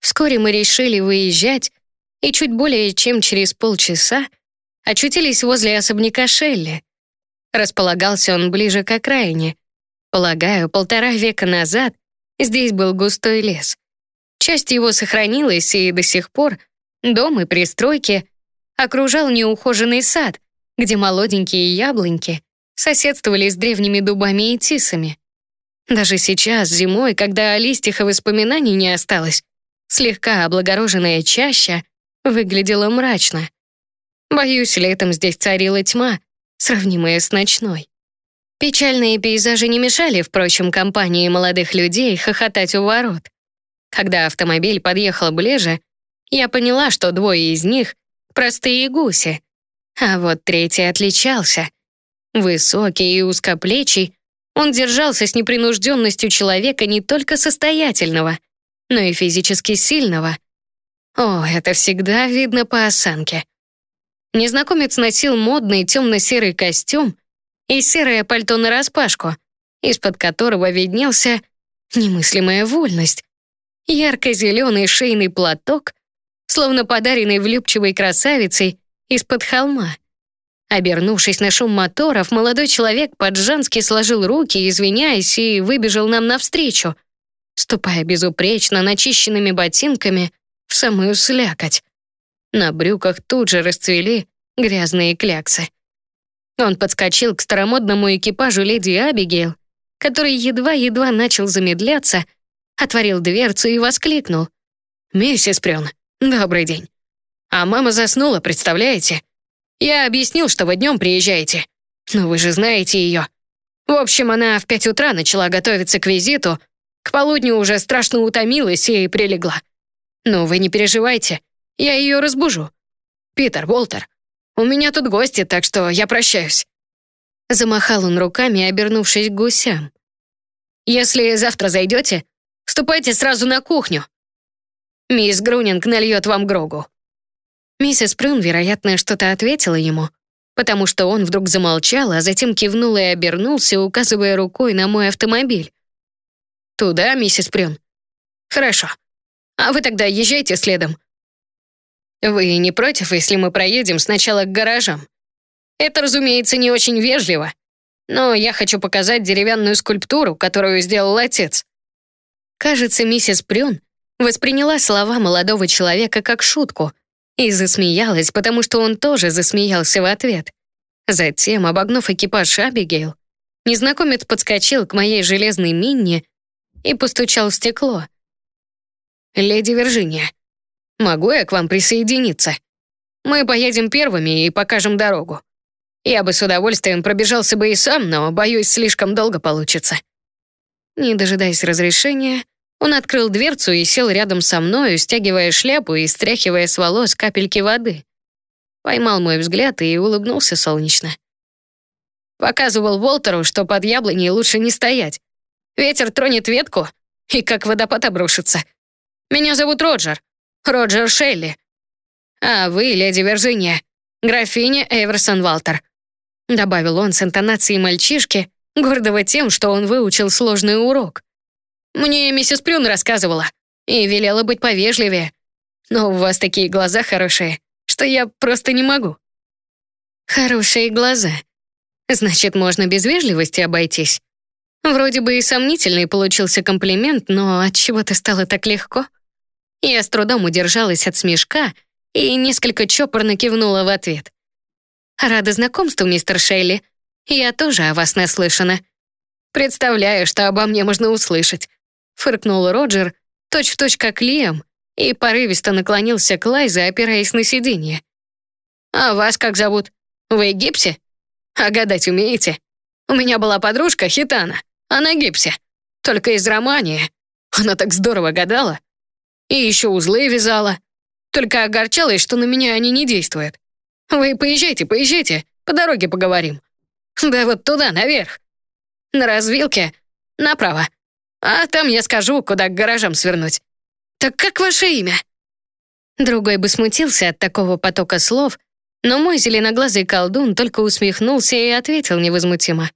Вскоре мы решили выезжать, и чуть более чем через полчаса очутились возле особняка Шелли. Располагался он ближе к окраине. Полагаю, полтора века назад здесь был густой лес. Часть его сохранилась, и до сих пор дом и пристройки окружал неухоженный сад, где молоденькие яблоньки соседствовали с древними дубами и тисами. Даже сейчас, зимой, когда о листьях и воспоминаний не осталось, слегка облагороженная чаща выглядела мрачно. Боюсь, летом здесь царила тьма, сравнимая с ночной. Печальные пейзажи не мешали, впрочем, компании молодых людей хохотать у ворот. Когда автомобиль подъехал ближе, я поняла, что двое из них — простые гуси, а вот третий отличался. Высокий и узкоплечий, он держался с непринужденностью человека не только состоятельного, но и физически сильного. О, это всегда видно по осанке. Незнакомец носил модный темно-серый костюм и серое пальто нараспашку, из-под которого виднелся немыслимая вольность. Ярко-зеленый шейный платок, словно подаренный влюбчивой красавицей из-под холма. Обернувшись на шум моторов, молодой человек по-джански сложил руки, извиняясь, и выбежал нам навстречу, ступая безупречно начищенными ботинками в самую слякоть. На брюках тут же расцвели грязные кляксы. Он подскочил к старомодному экипажу леди Абигейл, который едва-едва начал замедляться, отворил дверцу и воскликнул. «Миссис Прён, добрый день. А мама заснула, представляете? Я объяснил, что вы днем приезжаете. Но вы же знаете ее. В общем, она в пять утра начала готовиться к визиту, к полудню уже страшно утомилась и прилегла. Но вы не переживайте, я ее разбужу. Питер, Волтер, у меня тут гости, так что я прощаюсь». Замахал он руками, обернувшись к гусям. «Если завтра зайдете, ступайте сразу на кухню. Мисс Грунинг нальет вам Грогу». Миссис Прюн, вероятно, что-то ответила ему, потому что он вдруг замолчал, а затем кивнул и обернулся, указывая рукой на мой автомобиль. «Туда, миссис Прюн?» «Хорошо. А вы тогда езжайте следом. Вы не против, если мы проедем сначала к гаражам? Это, разумеется, не очень вежливо, но я хочу показать деревянную скульптуру, которую сделал отец». Кажется, миссис Прюн восприняла слова молодого человека как шутку и засмеялась, потому что он тоже засмеялся в ответ. Затем, обогнув экипаж Абигейл, незнакомец подскочил к моей железной минне и постучал в стекло. «Леди Виржиния, Могу я к вам присоединиться? Мы поедем первыми и покажем дорогу. Я бы с удовольствием пробежался бы и сам, но, боюсь, слишком долго получится». Не дожидаясь разрешения, он открыл дверцу и сел рядом со мною, стягивая шляпу и стряхивая с волос капельки воды. Поймал мой взгляд и улыбнулся солнечно. Показывал Волтеру, что под яблоней лучше не стоять. Ветер тронет ветку и как водопад обрушится. Меня зовут Роджер. Роджер Шелли. А вы, леди Виржиния, графиня Эверсон Валтер», добавил он с интонацией мальчишки, гордого тем, что он выучил сложный урок. «Мне миссис Прюн рассказывала и велела быть повежливее, но у вас такие глаза хорошие, что я просто не могу». «Хорошие глаза. Значит, можно без вежливости обойтись?» Вроде бы и сомнительный получился комплимент, но от чего то стало так легко. Я с трудом удержалась от смешка и несколько чопорно кивнула в ответ. «Рада знакомству, мистер Шейли. Я тоже о вас наслышана». «Представляю, что обо мне можно услышать», — фыркнул Роджер, точь-в-точь точь как Лиам, и порывисто наклонился к Лайзе, опираясь на сиденье. «А вас как зовут? Вы гипси? А гадать умеете? У меня была подружка Хитана, она гипси, только из Романии. Она так здорово гадала. И еще узлы вязала. Только огорчалась, что на меня они не действуют. Вы поезжайте, поезжайте, по дороге поговорим. Да вот туда, наверх. На развилке направо. А там я скажу, куда к гаражам свернуть. Так как ваше имя?» Другой бы смутился от такого потока слов, но мой зеленоглазый колдун только усмехнулся и ответил невозмутимо.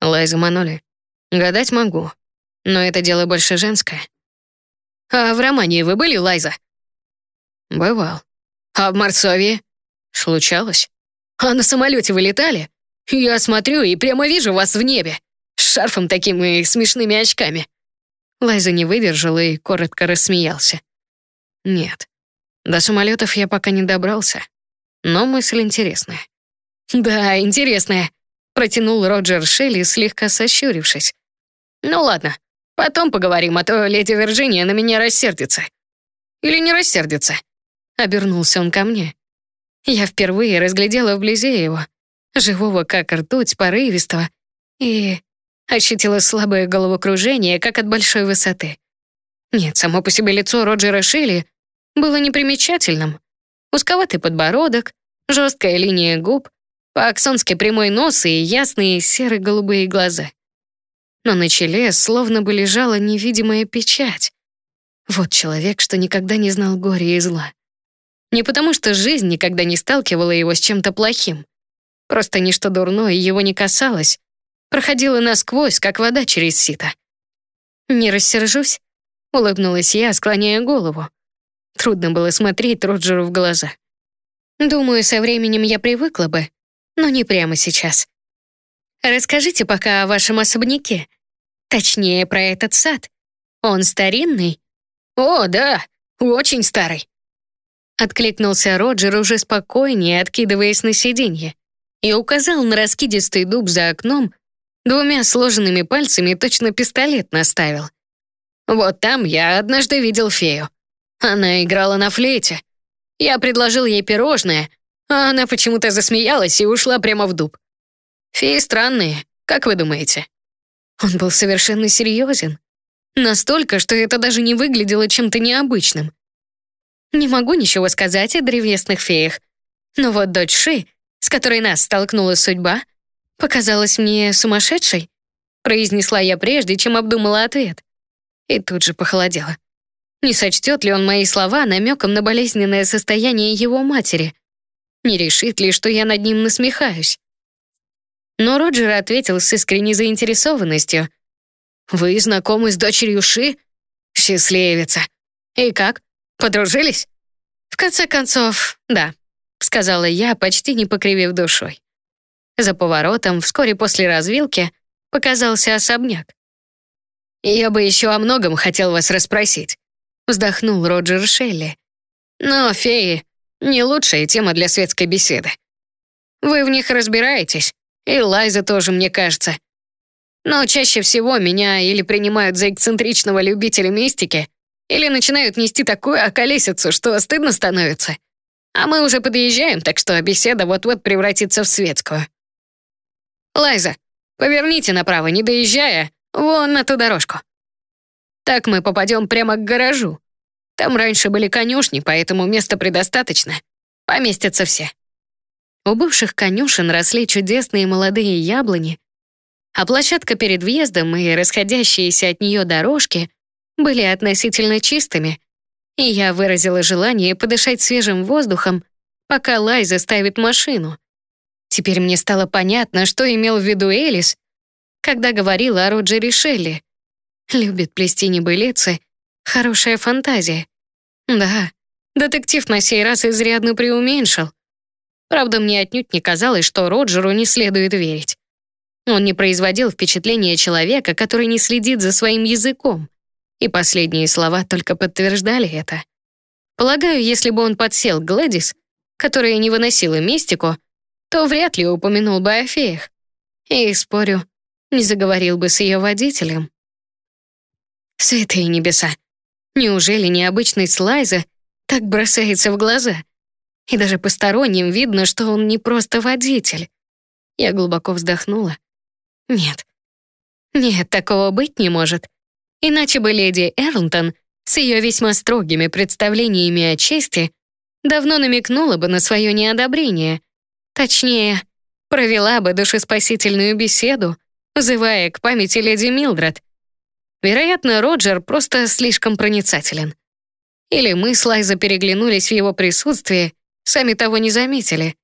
«Лайза Маноли, гадать могу, но это дело больше женское. А в Романии вы были, Лайза?» «Бывал. А в Марсовии?» «Случалось. А на самолете вы летали? Я смотрю и прямо вижу вас в небе. С шарфом таким и смешными очками». Лайза не выдержал и коротко рассмеялся. «Нет, до самолетов я пока не добрался, но мысль интересная». «Да, интересная», — протянул Роджер Шелли, слегка сощурившись. «Ну ладно, потом поговорим, а то леди Вирджиния на меня рассердится». «Или не рассердится?» — обернулся он ко мне. Я впервые разглядела вблизи его, живого как ртуть, порывистого, и ощутила слабое головокружение, как от большой высоты. Нет, само по себе лицо Роджера Шилли было непримечательным. Узковатый подбородок, жесткая линия губ, по-аксонски прямой нос и ясные серо-голубые глаза. Но на челе словно бы лежала невидимая печать. Вот человек, что никогда не знал горя и зла. Не потому что жизнь никогда не сталкивала его с чем-то плохим. Просто ничто дурное его не касалось, проходила насквозь, как вода через сито. «Не рассержусь?» — улыбнулась я, склоняя голову. Трудно было смотреть Роджеру в глаза. «Думаю, со временем я привыкла бы, но не прямо сейчас. Расскажите пока о вашем особняке. Точнее, про этот сад. Он старинный?» «О, да, очень старый», Откликнулся Роджер уже спокойнее, откидываясь на сиденье, и указал на раскидистый дуб за окном, двумя сложенными пальцами точно пистолет наставил. «Вот там я однажды видел фею. Она играла на флейте. Я предложил ей пирожное, а она почему-то засмеялась и ушла прямо в дуб. Феи странные, как вы думаете?» Он был совершенно серьезен. Настолько, что это даже не выглядело чем-то необычным. Не могу ничего сказать о древесных феях. Но вот дочь Ши, с которой нас столкнула судьба, показалась мне сумасшедшей, произнесла я прежде, чем обдумала ответ. И тут же похолодела. Не сочтет ли он мои слова намеком на болезненное состояние его матери? Не решит ли, что я над ним насмехаюсь? Но Роджер ответил с искренней заинтересованностью. «Вы знакомы с дочерью Ши? Счастливица. И как? Подружились? В конце концов, да, сказала я, почти не покривив душой. За поворотом, вскоре после развилки, показался особняк. «Я бы еще о многом хотел вас расспросить», вздохнул Роджер Шелли. «Но феи — не лучшая тема для светской беседы. Вы в них разбираетесь, и Лайза тоже, мне кажется. Но чаще всего меня или принимают за эксцентричного любителя мистики, или начинают нести такую околесицу, что стыдно становится. А мы уже подъезжаем, так что беседа вот-вот превратится в светскую. Лайза, поверните направо, не доезжая, вон на ту дорожку. Так мы попадем прямо к гаражу. Там раньше были конюшни, поэтому места предостаточно. Поместятся все. У бывших конюшен росли чудесные молодые яблони, а площадка перед въездом и расходящиеся от нее дорожки были относительно чистыми, и я выразила желание подышать свежим воздухом, пока Лайза ставит машину. Теперь мне стало понятно, что имел в виду Элис, когда говорила о Роджере Шелли. Любит плести небылицы, хорошая фантазия. Да, детектив на сей раз изрядно преуменьшил. Правда, мне отнюдь не казалось, что Роджеру не следует верить. Он не производил впечатления человека, который не следит за своим языком. И последние слова только подтверждали это. Полагаю, если бы он подсел к Глэдис, которая не выносила мистику, то вряд ли упомянул бы о феях. И, спорю, не заговорил бы с ее водителем. Святые небеса. Неужели необычный Слайза так бросается в глаза? И даже посторонним видно, что он не просто водитель. Я глубоко вздохнула. Нет. Нет, такого быть не может. Иначе бы леди Эрлтон с ее весьма строгими представлениями о чести давно намекнула бы на свое неодобрение. Точнее, провела бы душеспасительную беседу, взывая к памяти леди Милдред. Вероятно, Роджер просто слишком проницателен. Или мы с Лайза переглянулись в его присутствии, сами того не заметили.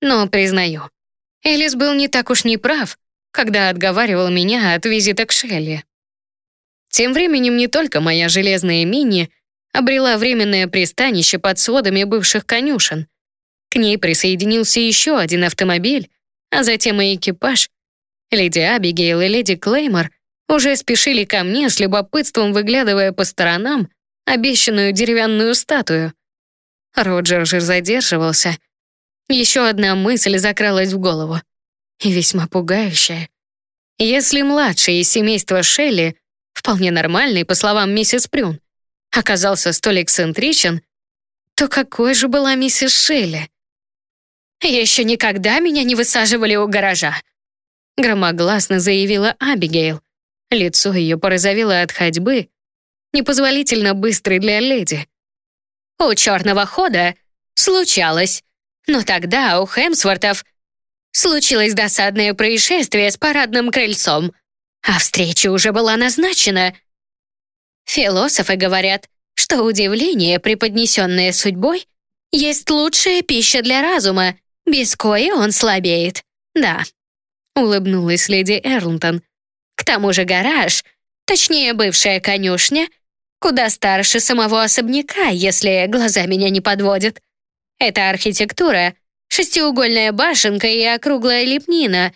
Но, признаю, Элис был не так уж неправ, когда отговаривал меня от визита к Шелли. Тем временем не только моя железная мини обрела временное пристанище под сводами бывших конюшен. К ней присоединился еще один автомобиль, а затем и экипаж. Леди Абигейл и леди Клеймор уже спешили ко мне с любопытством, выглядывая по сторонам обещанную деревянную статую. Роджер же задерживался. Еще одна мысль закралась в голову. И весьма пугающая. Если младший из семейства Шелли, вполне нормальный, по словам миссис Прюн, оказался столь эксцентричен, то какой же была миссис Шелли? «Еще никогда меня не высаживали у гаража», громогласно заявила Абигейл. Лицо ее порозовело от ходьбы, непозволительно быстрой для леди. «У черного хода случалось, но тогда у Хемсвортов случилось досадное происшествие с парадным крыльцом, а встреча уже была назначена. Философы говорят, что удивление, преподнесенное судьбой, есть лучшая пища для разума, без кои он слабеет. Да, улыбнулась леди Эрлтон. Тому же гараж, точнее бывшая конюшня, куда старше самого особняка, если глаза меня не подводят. Это архитектура, шестиугольная башенка и округлая лепнина.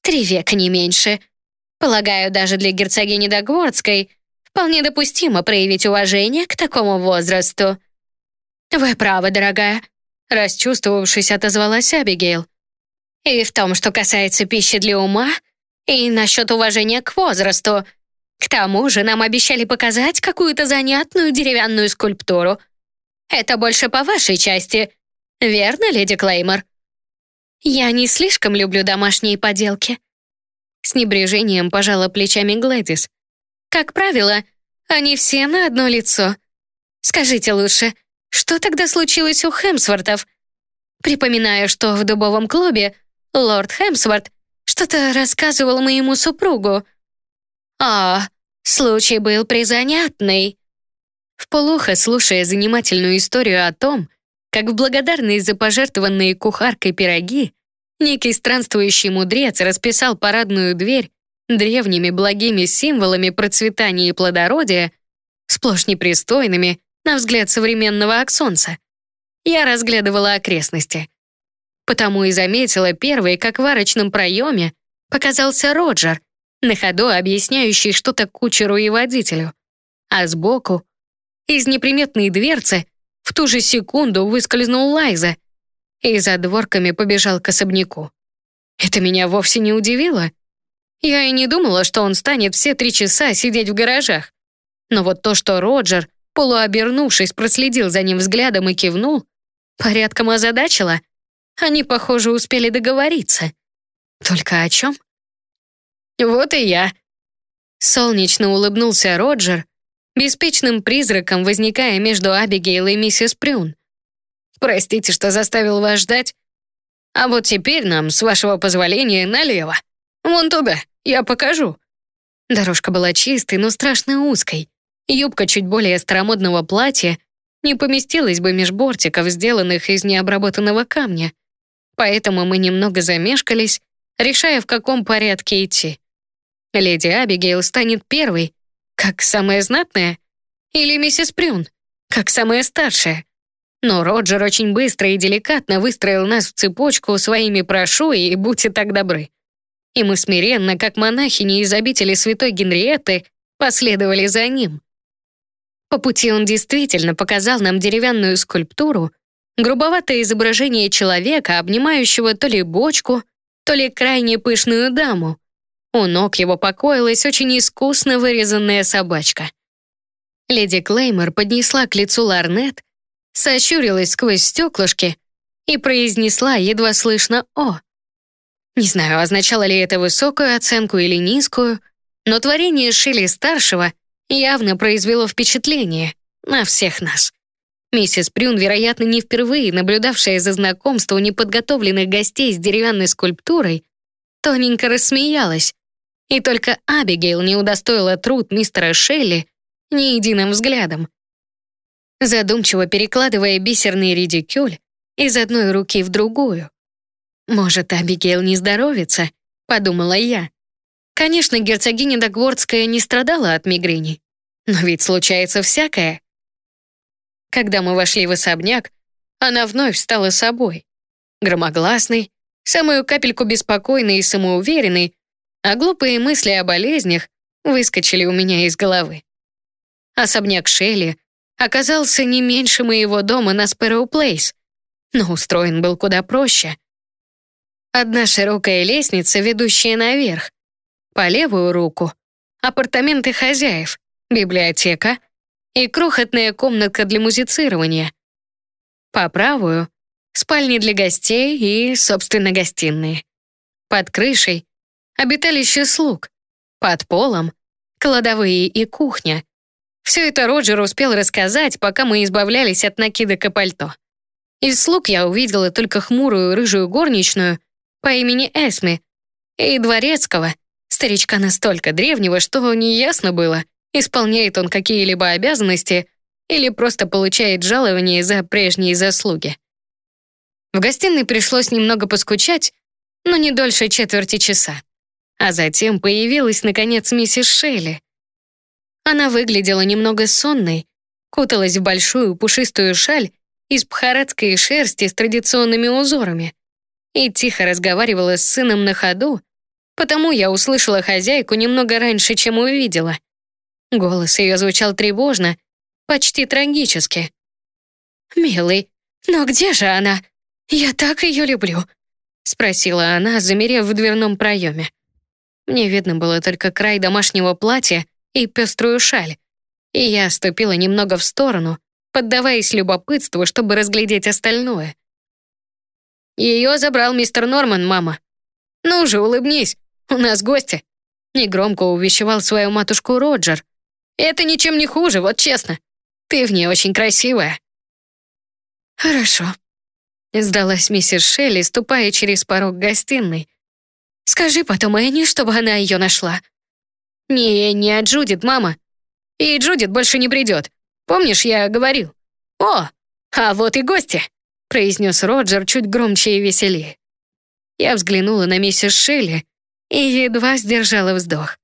Три века не меньше. Полагаю, даже для герцогини Дагвордской вполне допустимо проявить уважение к такому возрасту. «Вы правы, дорогая», — расчувствовавшись, отозвалась Абигейл. «И в том, что касается пищи для ума, и насчет уважения к возрасту. К тому же нам обещали показать какую-то занятную деревянную скульптуру. Это больше по вашей части, верно, леди Клеймор?» «Я не слишком люблю домашние поделки». С небрежением пожала плечами Глэдис. «Как правило, они все на одно лицо. Скажите лучше, что тогда случилось у Хемсвортов? Припоминаю, что в дубовом клубе лорд Хемсворт что-то рассказывал моему супругу. А, случай был призанятный. Вполуха, слушая занимательную историю о том, как в благодарность за пожертвованные кухаркой пироги, некий странствующий мудрец расписал парадную дверь древними благими символами процветания и плодородия, сплошь непристойными, на взгляд современного аксонца. Я разглядывала окрестности. Потому и заметила первый, как в арочном проеме показался Роджер, на ходу объясняющий что-то кучеру и водителю. А сбоку, из неприметной дверцы, в ту же секунду выскользнул Лайза и за дворками побежал к особняку. Это меня вовсе не удивило. Я и не думала, что он станет все три часа сидеть в гаражах. Но вот то, что Роджер, полуобернувшись, проследил за ним взглядом и кивнул, порядком озадачило. Они, похоже, успели договориться. Только о чем? Вот и я. Солнечно улыбнулся Роджер, беспечным призраком возникая между Абигейл и миссис Прюн. Простите, что заставил вас ждать. А вот теперь нам, с вашего позволения, налево. Вон туда, я покажу». Дорожка была чистой, но страшно узкой. Юбка чуть более старомодного платья не поместилась бы меж бортиков, сделанных из необработанного камня. Поэтому мы немного замешкались, решая, в каком порядке идти. Леди Абигейл станет первой, как самая знатная, или миссис Прюн, как самая старшая. Но Роджер очень быстро и деликатно выстроил нас в цепочку своими «прошу» и «будьте так добры» и мы смиренно, как монахини из обители святой Генриетты, последовали за ним. По пути он действительно показал нам деревянную скульптуру, грубоватое изображение человека, обнимающего то ли бочку, то ли крайне пышную даму. У ног его покоилась очень искусно вырезанная собачка. Леди Клеймор поднесла к лицу ларнет, сощурилась сквозь стеклышки и произнесла едва слышно «О». Не знаю, означало ли это высокую оценку или низкую, но творение Шилли-старшего явно произвело впечатление на всех нас. Миссис Прюн, вероятно, не впервые наблюдавшая за знакомством неподготовленных гостей с деревянной скульптурой, тоненько рассмеялась, и только Абигейл не удостоила труд мистера Шелли ни единым взглядом. Задумчиво перекладывая бисерный редикюль из одной руки в другую, «Может, Абигейл не здоровится?» — подумала я. Конечно, герцогиня Дагвордская не страдала от мигрени, но ведь случается всякое. Когда мы вошли в особняк, она вновь стала собой. Громогласной, самую капельку беспокойной и самоуверенной, а глупые мысли о болезнях выскочили у меня из головы. Особняк Шелли оказался не меньше моего дома на Спэроу Плейс, но устроен был куда проще. Одна широкая лестница, ведущая наверх. По левую руку — апартаменты хозяев, библиотека и крохотная комнатка для музицирования. По правую — спальни для гостей и, собственно, гостиные. Под крышей — обиталище слуг. Под полом — кладовые и кухня. Все это Роджер успел рассказать, пока мы избавлялись от накидок и пальто. Из слуг я увидела только хмурую рыжую горничную по имени Эсми и дворецкого, старичка настолько древнего, что неясно было, исполняет он какие-либо обязанности или просто получает жалование за прежние заслуги. В гостиной пришлось немного поскучать, но не дольше четверти часа. А затем появилась, наконец, миссис Шелли. Она выглядела немного сонной, куталась в большую пушистую шаль из бхаратской шерсти с традиционными узорами и тихо разговаривала с сыном на ходу, потому я услышала хозяйку немного раньше, чем увидела. Голос ее звучал тревожно, почти трагически. «Милый, но где же она? Я так ее люблю», — спросила она, замерев в дверном проеме. Мне видно было только край домашнего платья и пеструю шаль, и я ступила немного в сторону, поддаваясь любопытству, чтобы разглядеть остальное. Ее забрал мистер Норман, мама. Ну же, улыбнись, у нас гости. Негромко увещевал свою матушку Роджер. Это ничем не хуже, вот честно. Ты в ней очень красивая. Хорошо. Сдалась миссис Шелли, ступая через порог гостиной. Скажи потом Энни, чтобы она ее нашла. Не, не от Джудит, мама. И Джудит больше не придет. Помнишь, я говорил? О, а вот и гости произнес Роджер чуть громче и веселее. Я взглянула на миссис Шелли и едва сдержала вздох.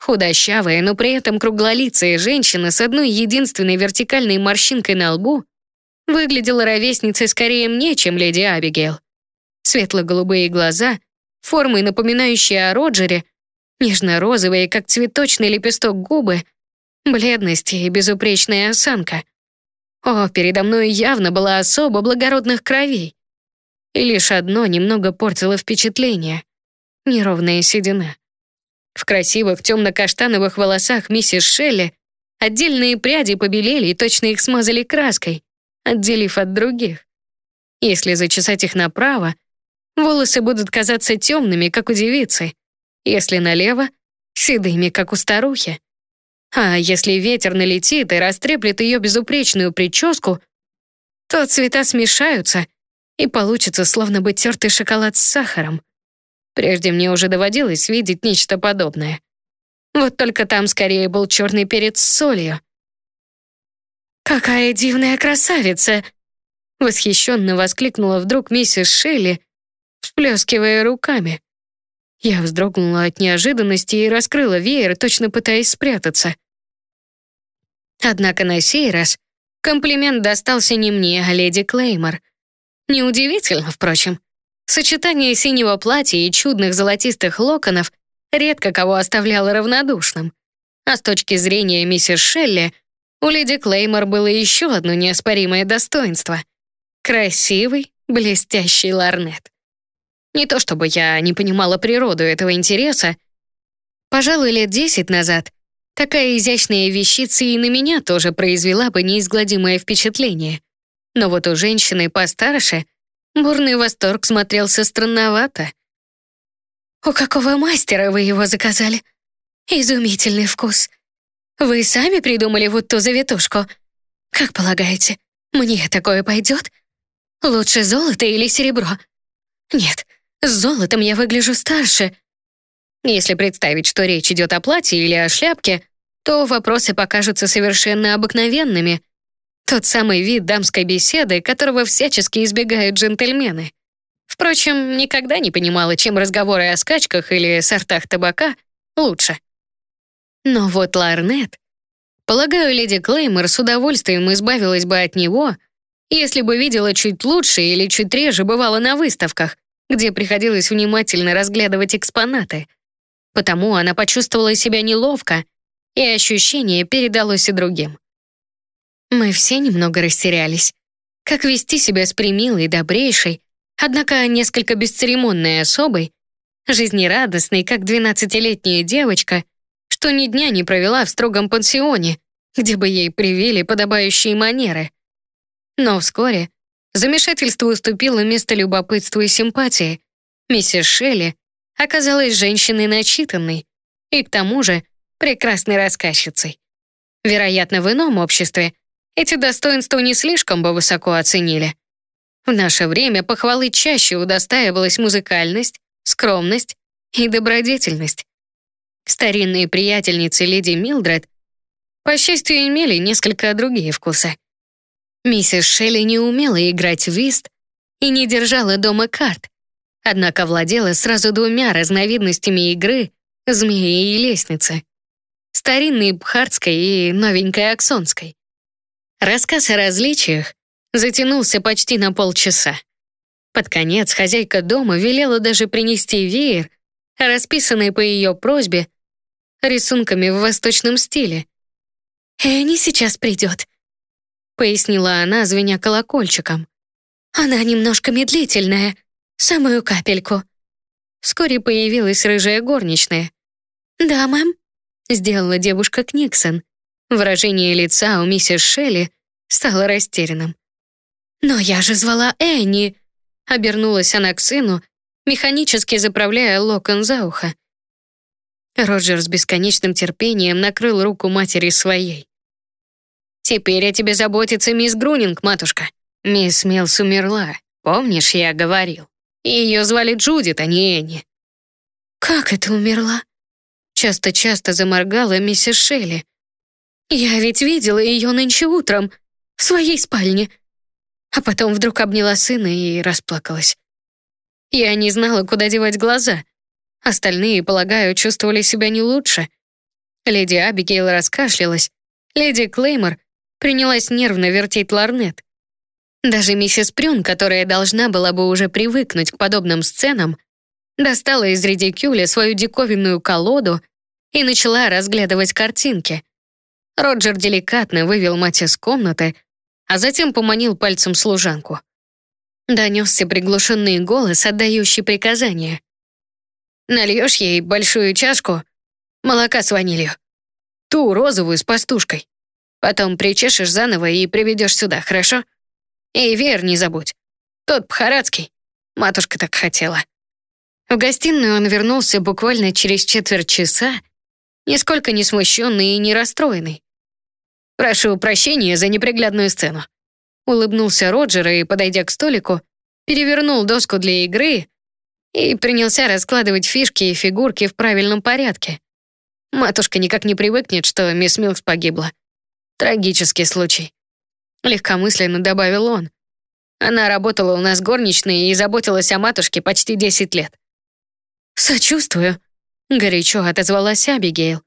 Худощавая, но при этом круглолицая женщина с одной единственной вертикальной морщинкой на лбу выглядела ровесницей скорее мне, чем леди Абигейл. Светло-голубые глаза, формой напоминающие о Роджере, нежно-розовые, как цветочный лепесток губы, бледность и безупречная осанка. О, передо мной явно была особа благородных кровей. И лишь одно немного портило впечатление — неровная седина. В красивых темно-каштановых волосах миссис Шелли отдельные пряди побелели и точно их смазали краской, отделив от других. Если зачесать их направо, волосы будут казаться темными, как у девицы, если налево — седыми, как у старухи. А если ветер налетит и растреплет ее безупречную прическу, то цвета смешаются, и получится словно бы тертый шоколад с сахаром. Прежде мне уже доводилось видеть нечто подобное. Вот только там скорее был черный перец с солью. «Какая дивная красавица!» Восхищенно воскликнула вдруг миссис Шелли, всплескивая руками. Я вздрогнула от неожиданности и раскрыла веер, точно пытаясь спрятаться. Однако на сей раз комплимент достался не мне, а леди Клеймор. Неудивительно, впрочем. Сочетание синего платья и чудных золотистых локонов редко кого оставляло равнодушным. А с точки зрения миссис Шелли, у леди Клеймор было еще одно неоспоримое достоинство — красивый, блестящий ларнет. Не то чтобы я не понимала природу этого интереса. Пожалуй, лет десять назад такая изящная вещица и на меня тоже произвела бы неизгладимое впечатление. Но вот у женщины постарше бурный восторг смотрелся странновато. «У какого мастера вы его заказали? Изумительный вкус. Вы сами придумали вот ту завитушку? Как полагаете, мне такое пойдет? Лучше золото или серебро? Нет, с золотом я выгляжу старше. Если представить, что речь идет о платье или о шляпке, то вопросы покажутся совершенно обыкновенными. Тот самый вид дамской беседы, которого всячески избегают джентльмены. Впрочем, никогда не понимала, чем разговоры о скачках или сортах табака лучше. Но вот Ларнет... Полагаю, леди Клеймор с удовольствием избавилась бы от него, если бы видела чуть лучше или чуть реже бывала на выставках, где приходилось внимательно разглядывать экспонаты. Потому она почувствовала себя неловко, и ощущение передалось и другим. Мы все немного растерялись. Как вести себя с примилой, добрейшей, однако несколько бесцеремонной особой, жизнерадостной, как двенадцатилетняя девочка, что ни дня не провела в строгом пансионе, где бы ей привили подобающие манеры. Но вскоре замешательство уступило место любопытству и симпатии. Миссис Шелли оказалась женщиной начитанной и, к тому же, прекрасной рассказчицей. Вероятно, в ином обществе эти достоинства не слишком бы высоко оценили. В наше время похвалы чаще удостаивалась музыкальность, скромность и добродетельность. Старинные приятельницы леди Милдред, по счастью, имели несколько другие вкусы. Миссис Шелли не умела играть в вист и не держала дома карт, однако владела сразу двумя разновидностями игры «Змеи» и «Лестницы» — старинной бхарской и новенькой аксонской. Рассказ о различиях затянулся почти на полчаса. Под конец хозяйка дома велела даже принести веер, расписанный по ее просьбе рисунками в восточном стиле. «Энни сейчас придет», — пояснила она, звеня колокольчиком. «Она немножко медлительная, самую капельку». Вскоре появилась рыжая горничная. «Да, мэм», — сделала девушка Книксон. Выражение лица у миссис Шелли стало растерянным. «Но я же звала Энни!» Обернулась она к сыну, механически заправляя локон за ухо. Роджер с бесконечным терпением накрыл руку матери своей. «Теперь о тебе заботится мисс Грунинг, матушка. Мисс Милс умерла, помнишь, я говорил. Ее звали Джудит, а не Энни». «Как это умерла?» Часто-часто заморгала миссис Шелли, я ведь видела ее нынче утром, в своей спальне. А потом вдруг обняла сына и расплакалась. Я не знала, куда девать глаза. Остальные, полагаю, чувствовали себя не лучше. Леди Абигейл раскашлялась. Леди Клеймор принялась нервно вертеть ларнет. Даже миссис Прюн, которая должна была бы уже привыкнуть к подобным сценам, достала из редикюля свою диковинную колоду и начала разглядывать картинки. Роджер деликатно вывел мать из комнаты, а затем поманил пальцем служанку. Донесся приглушенный голос, отдающий приказания. «Нальешь ей большую чашку молока с ванилью, ту розовую с пастушкой. Потом причешешь заново и приведешь сюда, хорошо? И веер не забудь. Тот пхарадский. Матушка так хотела». В гостиную он вернулся буквально через четверть часа, нисколько не смущенный и не расстроенный. «Прошу прощения за неприглядную сцену». Улыбнулся Роджер и, подойдя к столику, перевернул доску для игры и принялся раскладывать фишки и фигурки в правильном порядке. Матушка никак не привыкнет, что мисс Милкс погибла. Трагический случай. Легкомысленно добавил он. Она работала у нас горничной и заботилась о матушке почти 10 лет. «Сочувствую», — горячо отозвалась Абигейл.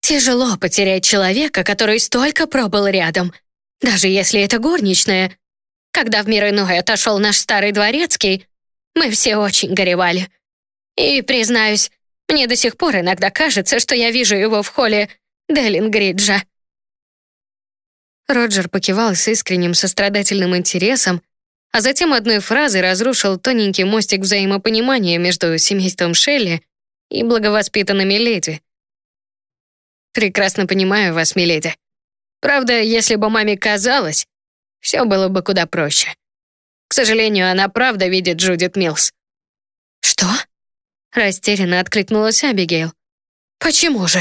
Тяжело потерять человека, который столько пробыл рядом, даже если это горничная. Когда в мир иной отошел наш старый дворецкий, мы все очень горевали. И, признаюсь, мне до сих пор иногда кажется, что я вижу его в холле Деллингриджа. Роджер покивал с искренним сострадательным интересом, а затем одной фразой разрушил тоненький мостик взаимопонимания между семейством Шелли и благовоспитанными леди. Прекрасно понимаю вас, миледи. Правда, если бы маме казалось, все было бы куда проще. К сожалению, она правда видит Джудит Милс. Что? Растерянно откликнулась Абигейл. Почему же?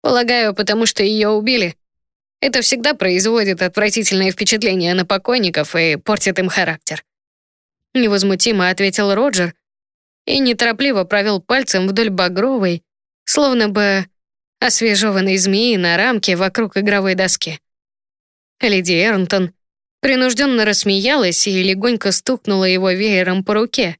Полагаю, потому что ее убили. Это всегда производит отвратительное впечатление на покойников и портит им характер. Невозмутимо ответил Роджер и неторопливо провел пальцем вдоль багровой, словно бы освежеванной змеи на рамке вокруг игровой доски. Леди Эрнтон принужденно рассмеялась и легонько стукнула его веером по руке.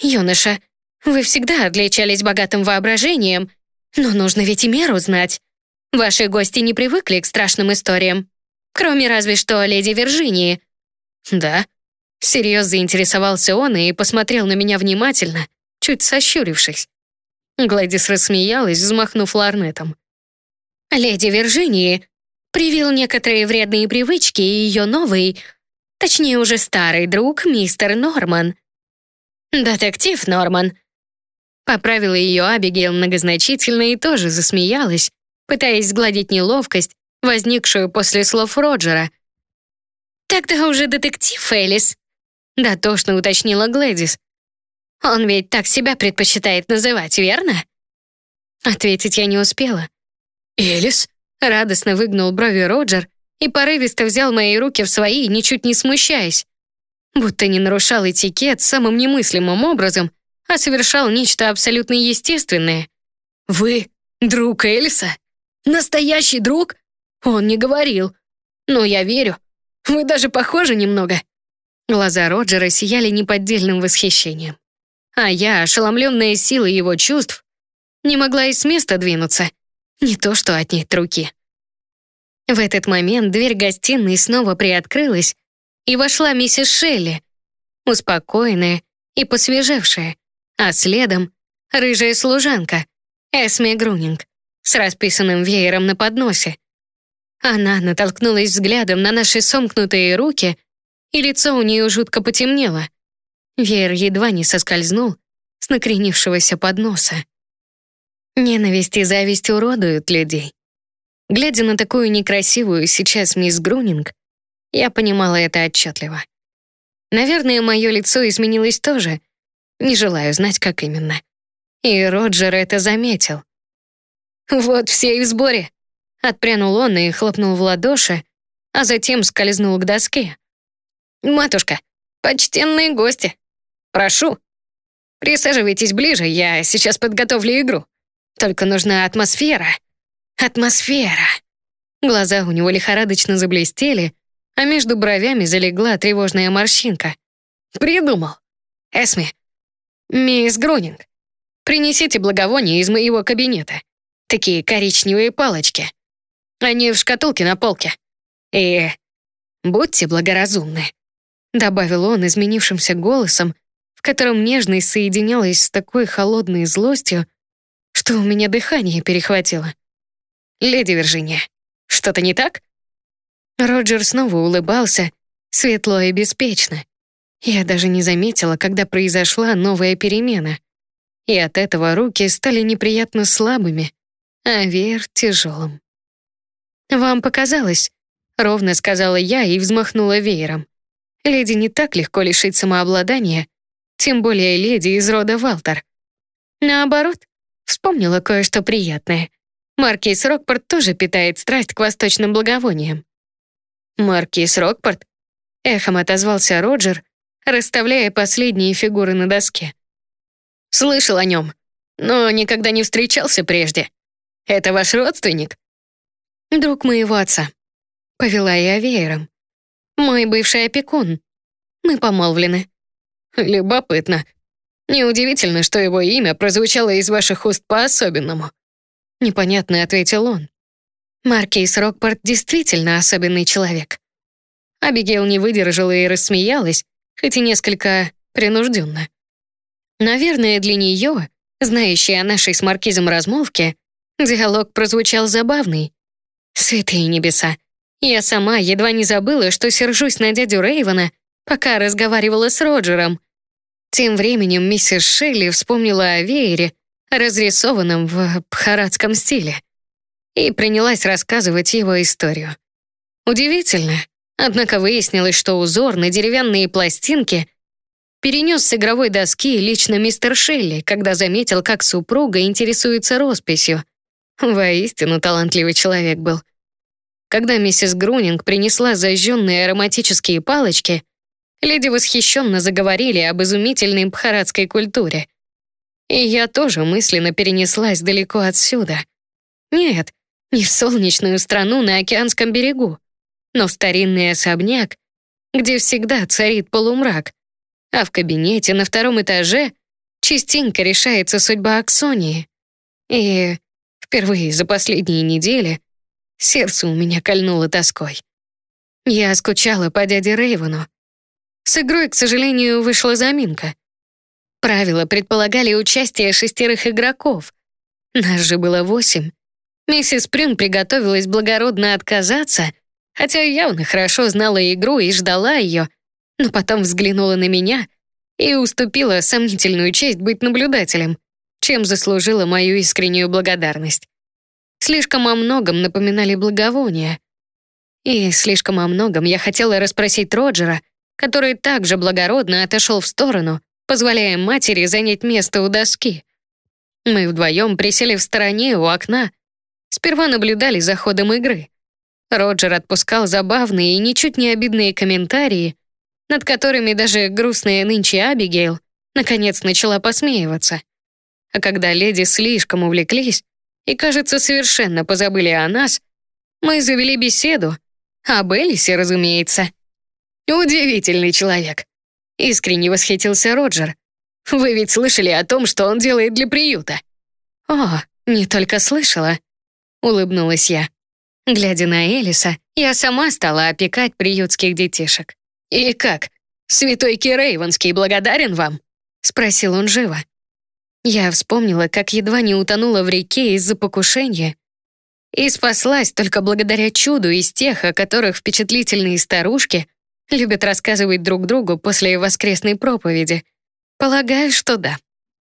«Юноша, Вы всегда отличались богатым воображением, но нужно ведь и меру знать. Ваши гости не привыкли к страшным историям. Кроме разве что леди Виржинии. Да. Серьезно заинтересовался он и посмотрел на меня внимательно, чуть сощурившись. Гладис рассмеялась, взмахнув ларнетом. Леди Виржинии привил некоторые вредные привычки и ее новый, точнее уже старый друг, мистер Норман. «Детектив Норман», Поправила ее Абигейл многозначительно и тоже засмеялась, пытаясь сгладить неловкость, возникшую после слов Роджера. «Тогда уже детектив, Элис», — дотошно уточнила Глэдис. «Он ведь так себя предпочитает называть, верно?» Ответить я не успела. «Элис?» — радостно выгнул брови Роджер и порывисто взял мои руки в свои, ничуть не смущаясь. Будто не нарушал этикет самым немыслимым образом а совершал нечто абсолютно естественное. «Вы друг Эльса? Настоящий друг?» Он не говорил. «Но я верю. Вы даже похожи немного». Глаза Роджера сияли неподдельным восхищением. А я, ошеломленная силой его чувств, не могла и с места двинуться. Не то что отнять руки. В этот момент дверь гостиной снова приоткрылась, и вошла миссис Шелли, успокоенная и посвежевшая, а следом — рыжая служанка, Эсме Грунинг, с расписанным веером на подносе. Она натолкнулась взглядом на наши сомкнутые руки, и лицо у нее жутко потемнело. Веер едва не соскользнул с накренившегося подноса. Ненависть и зависть уродуют людей. Глядя на такую некрасивую сейчас мисс Грунинг, я понимала это отчетливо. Наверное, мое лицо изменилось тоже, не желаю знать, как именно. И Роджер это заметил. «Вот все и в сборе!» Отпрянул он и хлопнул в ладоши, а затем скользнул к доске. «Матушка, почтенные гости, прошу, присаживайтесь ближе, я сейчас подготовлю игру. Только нужна атмосфера. Атмосфера!» Глаза у него лихорадочно заблестели, а между бровями залегла тревожная морщинка. «Придумал. Эсми, «Мисс Гронинг, принесите благовония из моего кабинета. Такие коричневые палочки. Они в шкатулке на полке. И будьте благоразумны», — добавил он изменившимся голосом, в котором нежность соединялась с такой холодной злостью, что у меня дыхание перехватило. «Леди Виржиния, что-то не так?» Роджер снова улыбался, светло и беспечно. Я даже не заметила, когда произошла новая перемена. И от этого руки стали неприятно слабыми, а веер тяжелым. «Вам показалось», — ровно сказала я и взмахнула веером. Леди не так легко лишить самообладания, тем более леди из рода Валтер. Наоборот, вспомнила кое-что приятное. Маркиз Рокпорт тоже питает страсть к восточным благовониям. «Маркиз Рокпорт?» — эхом отозвался Роджер, расставляя последние фигуры на доске. «Слышал о нем, но никогда не встречался прежде. Это ваш родственник?» «Друг моего отца», — повела я веером. «Мой бывший опекун. Мы помолвлены». «Любопытно. Неудивительно, что его имя прозвучало из ваших уст по-особенному». Непонятно ответил он. Маркейс Рокпорт действительно особенный человек. Абигейл не выдержала и рассмеялась, хоть и несколько принужденно. Наверное, для нее, знающей о нашей с Маркизом размолвке, диалог прозвучал забавный. Святые небеса. Я сама едва не забыла, что сержусь на дядю Рейвена, пока разговаривала с Роджером. Тем временем миссис Шелли вспомнила о веере, разрисованном в бхаратском стиле, и принялась рассказывать его историю. Удивительно, Однако выяснилось, что узор на деревянные пластинки перенес с игровой доски лично мистер Шелли, когда заметил, как супруга интересуется росписью. Воистину талантливый человек был. Когда миссис Грунинг принесла зажженные ароматические палочки, леди восхищенно заговорили об изумительной бхаратской культуре. И я тоже мысленно перенеслась далеко отсюда. Нет, не в солнечную страну на океанском берегу, но в старинный особняк, где всегда царит полумрак, а в кабинете на втором этаже частенько решается судьба Аксонии. И впервые за последние недели сердце у меня кольнуло тоской. Я скучала по дяде Рейвену. С игрой, к сожалению, вышла заминка. Правила предполагали участие шестерых игроков. Нас же было восемь. Миссис Прюн приготовилась благородно отказаться, хотя явно хорошо знала игру и ждала ее, но потом взглянула на меня и уступила сомнительную честь быть наблюдателем, чем заслужила мою искреннюю благодарность. Слишком о многом напоминали благовония. И слишком о многом я хотела расспросить Роджера, который также благородно отошел в сторону, позволяя матери занять место у доски. Мы вдвоем присели в стороне у окна, сперва наблюдали за ходом игры. Роджер отпускал забавные и ничуть не обидные комментарии, над которыми даже грустная нынче Абигейл наконец начала посмеиваться. А когда леди слишком увлеклись и, кажется, совершенно позабыли о нас, мы завели беседу, об Элисе, разумеется. Удивительный человек. Искренне восхитился Роджер. Вы ведь слышали о том, что он делает для приюта? О, не только слышала, улыбнулась я. Глядя на Элиса, я сама стала опекать приютских детишек. «И как? Святой Кирейванский благодарен вам?» — спросил он живо. Я вспомнила, как едва не утонула в реке из-за покушения и спаслась только благодаря чуду из тех, о которых впечатлительные старушки любят рассказывать друг другу после воскресной проповеди. Полагаю, что да.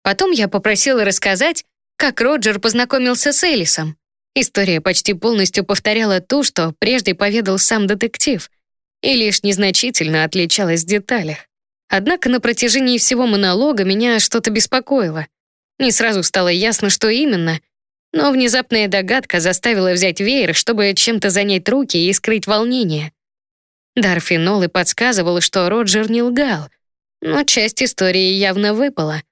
Потом я попросила рассказать, как Роджер познакомился с Элисом. История почти полностью повторяла ту, что прежде поведал сам детектив, и лишь незначительно отличалась в деталях. Однако на протяжении всего монолога меня что-то беспокоило. Не сразу стало ясно, что именно, но внезапная догадка заставила взять веер, чтобы чем-то занять руки и скрыть волнение. Дарфинол и подсказывал, что Роджер не лгал, но часть истории явно выпала.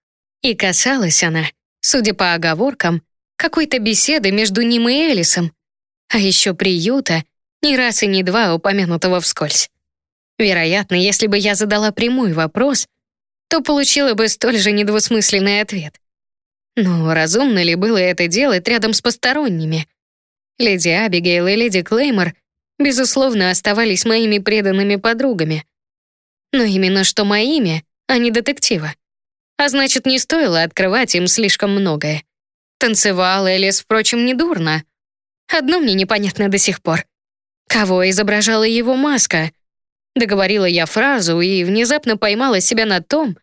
И касалась она, судя по оговоркам, какой-то беседы между ним и Элисом, а еще приюта, ни раз и ни два упомянутого вскользь. Вероятно, если бы я задала прямой вопрос, то получила бы столь же недвусмысленный ответ. Но разумно ли было это делать рядом с посторонними? Леди Абигейл и леди Клеймор, безусловно, оставались моими преданными подругами. Но именно что моими, а не детектива. А значит, не стоило открывать им слишком многое. Танцевал Элис, впрочем, недурно. Одно мне непонятно до сих пор. Кого изображала его маска? Договорила я фразу и внезапно поймала себя на том,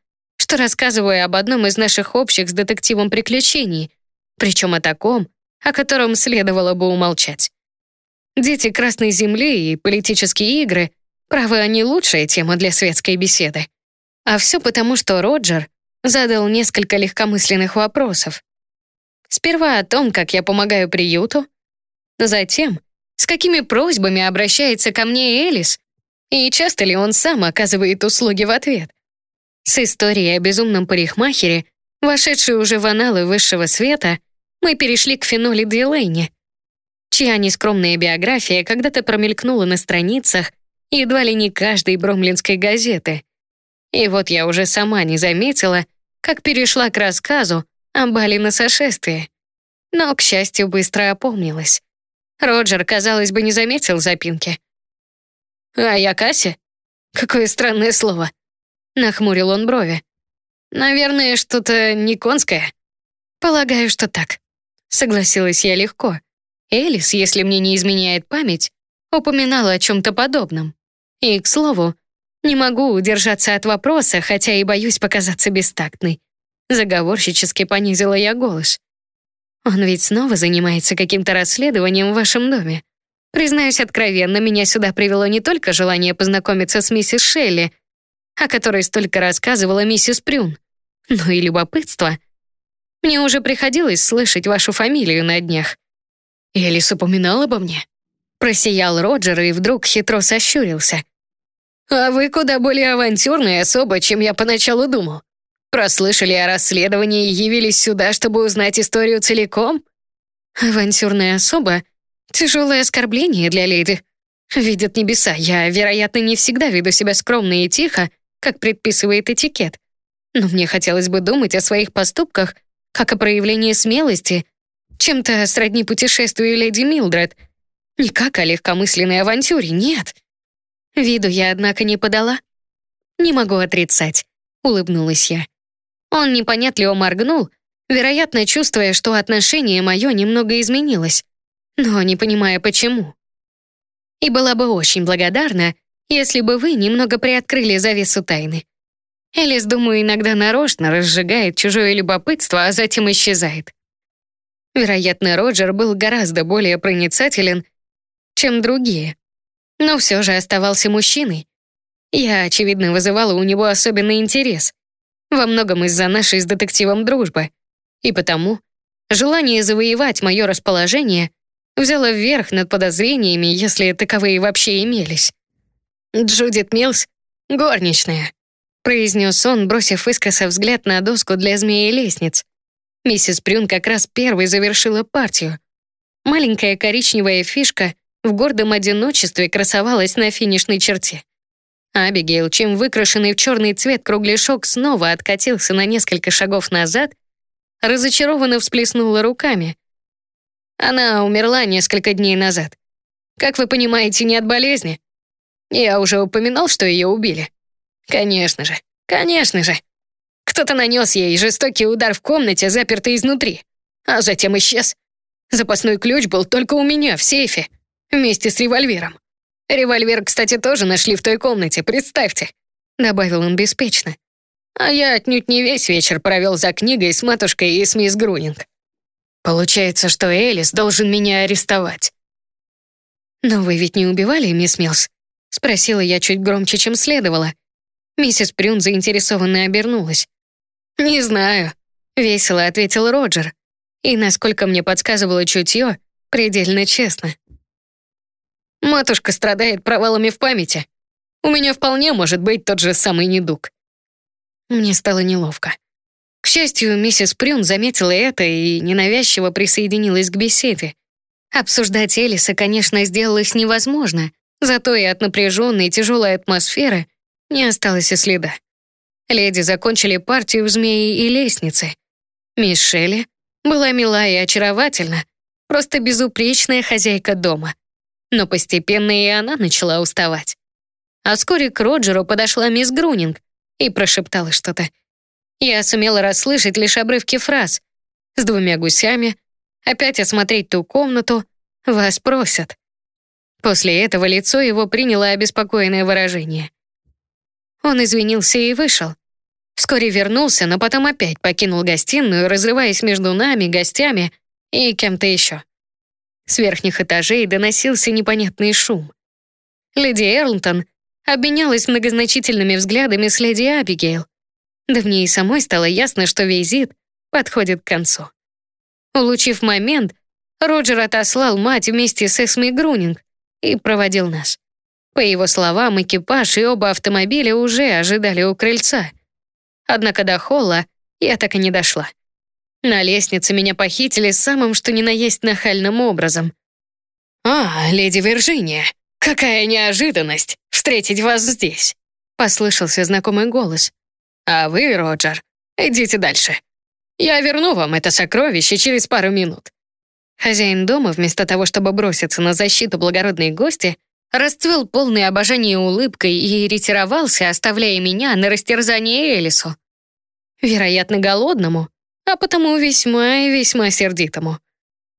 что рассказываю об одном из наших общих с детективом приключений, причем о таком, о котором следовало бы умолчать. Дети Красной Земли и политические игры, правы, они лучшая тема для светской беседы. А все потому, что Роджер задал несколько легкомысленных вопросов, Сперва о том, как я помогаю приюту, затем, с какими просьбами обращается ко мне Элис, и часто ли он сам оказывает услуги в ответ. С историей о безумном парикмахере, вошедшей уже в аналы высшего света, мы перешли к Феноли Дилейне, чья нескромная биография когда-то промелькнула на страницах едва ли не каждой бромлинской газеты. И вот я уже сама не заметила, как перешла к рассказу о бале на сошествие. Но, к счастью, быстро опомнилась. Роджер, казалось бы, не заметил запинки. «А я Касси? Какое странное слово!» Нахмурил он брови. «Наверное, что-то не конское?» «Полагаю, что так», — согласилась я легко. Элис, если мне не изменяет память, упоминала о чем-то подобном. И, к слову, не могу удержаться от вопроса, хотя и боюсь показаться бестактной. Заговорщически понизила я голос. Он ведь снова занимается каким-то расследованием в вашем доме. Признаюсь откровенно, меня сюда привело не только желание познакомиться с миссис Шелли, о которой столько рассказывала миссис Прюн, но и любопытство. Мне уже приходилось слышать вашу фамилию на днях. Элис упоминал обо мне. Просиял Роджер и вдруг хитро сощурился. «А вы куда более авантюрная особа, чем я поначалу думал. Прослышали о расследовании и явились сюда, чтобы узнать историю целиком? Авантюрная особа — тяжелое оскорбление для леди. Видят небеса, я, вероятно, не всегда веду себя скромно и тихо, как предписывает этикет. Но мне хотелось бы думать о своих поступках как о проявлении смелости, чем-то сродни путешествию леди Милдред. Не как о легкомысленной авантюре, нет. Виду я, однако, не подала. «Не могу отрицать», — улыбнулась я. Он непонятливо моргнул, вероятно, чувствуя, что отношение мое немного изменилось, но не понимая, почему. И была бы очень благодарна, если бы вы немного приоткрыли завесу тайны. Элис, думаю, иногда нарочно разжигает чужое любопытство, а затем исчезает. Вероятно, Роджер был гораздо более проницателен, чем другие, но все же оставался мужчиной. Я, очевидно, вызывала у него особенный интерес, во многом из-за нашей с детективом дружбы, и потому желание завоевать мое расположение взяло вверх над подозрениями, если таковые вообще имелись. Джудит Милс — горничная, произнес он, бросив искоса взгляд на доску для змеи лестниц. Миссис Прюн как раз первой завершила партию. Маленькая коричневая фишка в гордом одиночестве красовалась на финишной черте. Абигейл, чем выкрашенный в черный цвет кругляшок снова откатился на несколько шагов назад, разочарованно всплеснула руками. Она умерла несколько дней назад. Как вы понимаете, не от болезни. Я уже упоминал, что ее убили. Конечно же, конечно же. Кто-то нанес ей жестокий удар в комнате, запертой изнутри, а затем исчез. Запасной ключ был только у меня в сейфе, вместе с револьвером. Револьвер, кстати, тоже нашли в той комнате, представьте», — добавил он беспечно. «А я отнюдь не весь вечер провел за книгой с матушкой и с мисс Грунинг. Получается, что Элис должен меня арестовать». «Но вы ведь не убивали, мисс Милс?» — спросила я чуть громче, чем следовало. Миссис Прюн заинтересованно обернулась. «Не знаю», — весело ответил Роджер. И, насколько мне подсказывало чутье, предельно честно. «Матушка страдает провалами в памяти. У меня вполне может быть тот же самый недуг». Мне стало неловко. К счастью, миссис Прюн заметила это и ненавязчиво присоединилась к беседе. Обсуждать Элиса, конечно, сделалось невозможно, зато и от напряженной тяжелой атмосферы не осталось и следа. Леди закончили партию в «Змеи и лестнице». Мисс Шелли была мила и очаровательна, просто безупречная хозяйка дома. Но постепенно и она начала уставать. А вскоре к Роджеру подошла мисс Грунинг и прошептала что-то. Я сумела расслышать лишь обрывки фраз. С двумя гусями, опять осмотреть ту комнату, вас просят. После этого лицо его приняло обеспокоенное выражение. Он извинился и вышел. Вскоре вернулся, но потом опять покинул гостиную, разрываясь между нами, гостями и кем-то еще. С верхних этажей доносился непонятный шум. Леди Эрлтон обменялась многозначительными взглядами с леди Абигейл. Да мне и самой стало ясно, что визит подходит к концу. Улучив момент, Роджер отослал мать вместе с Эсми Грунинг и проводил нас. По его словам, экипаж и оба автомобиля уже ожидали у крыльца. Однако до холла я так и не дошла. На лестнице меня похитили самым что ни на есть нахальным образом. «А, леди Виржиния, какая неожиданность встретить вас здесь!» Послышался знакомый голос. «А вы, Роджер, идите дальше. Я верну вам это сокровище через пару минут». Хозяин дома, вместо того, чтобы броситься на защиту благородной гости, расцвел полный обожания улыбкой и ретировался, оставляя меня на растерзание Элису. Вероятно, голодному, а потому весьма и весьма сердитому.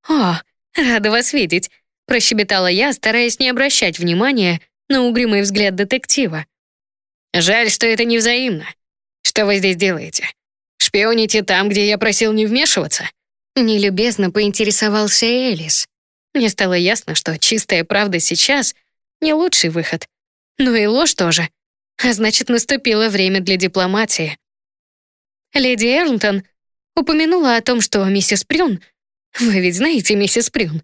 «О, рада вас видеть», — прощебетала я, стараясь не обращать внимания на угрюмый взгляд детектива. «Жаль, что это невзаимно. Что вы здесь делаете? Шпионите там, где я просил не вмешиваться?» Нелюбезно поинтересовался Элис. Мне стало ясно, что чистая правда сейчас — не лучший выход. Ну и ложь тоже. А значит, наступило время для дипломатии. Леди Эрлтон упомянула о том, что миссис Прюн... Вы ведь знаете миссис Прюн?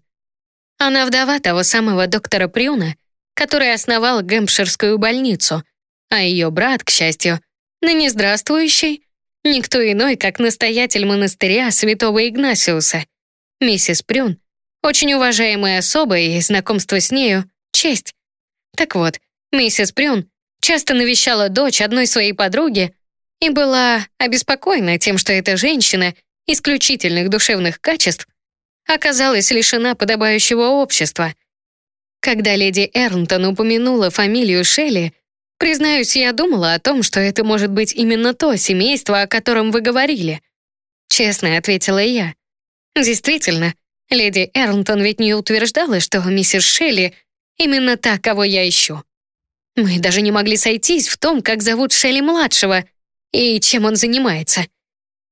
Она вдова того самого доктора Прюна, который основал Гэмпширскую больницу, а ее брат, к счастью, ныне здравствующий, никто иной, как настоятель монастыря святого Игнасиуса. Миссис Прюн, очень уважаемая особа, и знакомство с нею — честь. Так вот, миссис Прюн часто навещала дочь одной своей подруги, и была обеспокоена тем, что эта женщина исключительных душевных качеств оказалась лишена подобающего общества. Когда леди Эрнтон упомянула фамилию Шелли, признаюсь, я думала о том, что это может быть именно то семейство, о котором вы говорили. Честно ответила я. Действительно, леди Эрнтон ведь не утверждала, что миссис Шелли именно та, кого я ищу. Мы даже не могли сойтись в том, как зовут Шелли-младшего и чем он занимается.